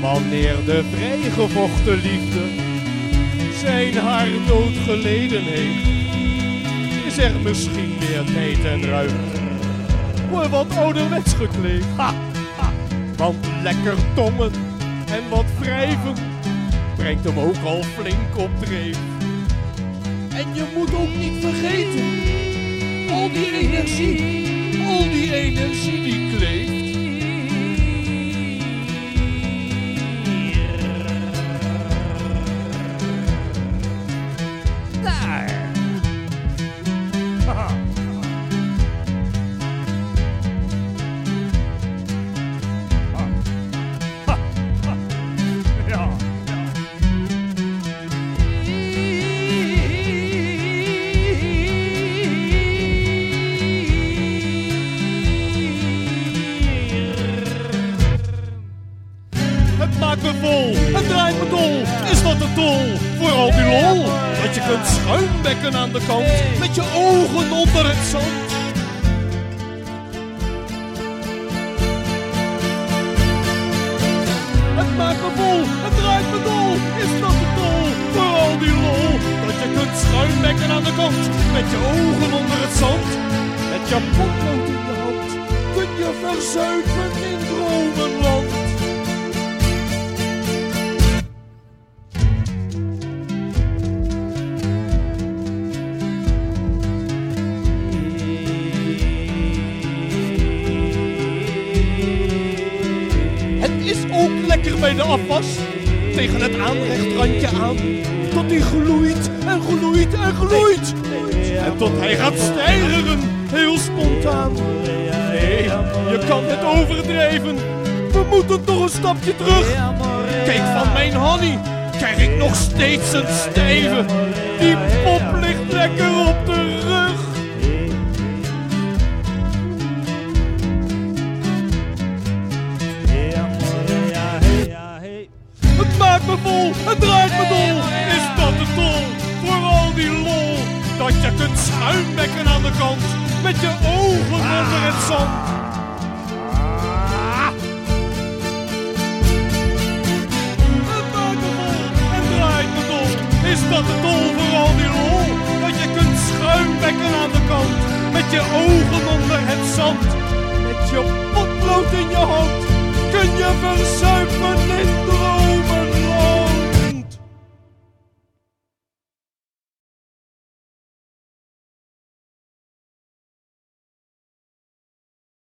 Wanneer de vrijgevochten liefde zijn haar dood geleden heeft, is er misschien meer tijd en ruimte voor wat ouderwets gekleed. Ha, ha. Want lekker tongen en wat wrijven brengt hem ook al flink op dreef. En je moet ook niet vergeten, al die energie, al die energie die kleeft. Het maakt me vol, het draait me dol. Is dat de tol voor al die lol? Dat je kunt schuimbekken aan de kant met je ogen onder het zand. Het maakt me vol, het draait me dol. Is dat de tol voor al die lol? Dat je kunt schuimbekken aan de kant met je ogen onder het zand. Met je potlood in de hand kun je verzuipen in dromenland. Het is ook lekker bij de afwas. Tegen het aanrechtrandje aan. Tot hij gloeit en gloeit en gloeit. En tot hij gaat stijgeren, heel spontaan. Nee, je kan het overdrijven. We moeten toch een stapje terug. Kijk, van mijn honey krijg ik nog steeds een stijve. Die pop ligt lekker op de. draait me vol, het draait me dol. Is dat de dol? voor al die lol? Dat je kunt schuimbekken aan de kant, met je ogen onder het zand. Is dat de dol? voor al die lol Dat je kunt schuimbekken aan de kant. Met je ogen onder het zand. Met je potlood in je hand. Kun je verzuipen in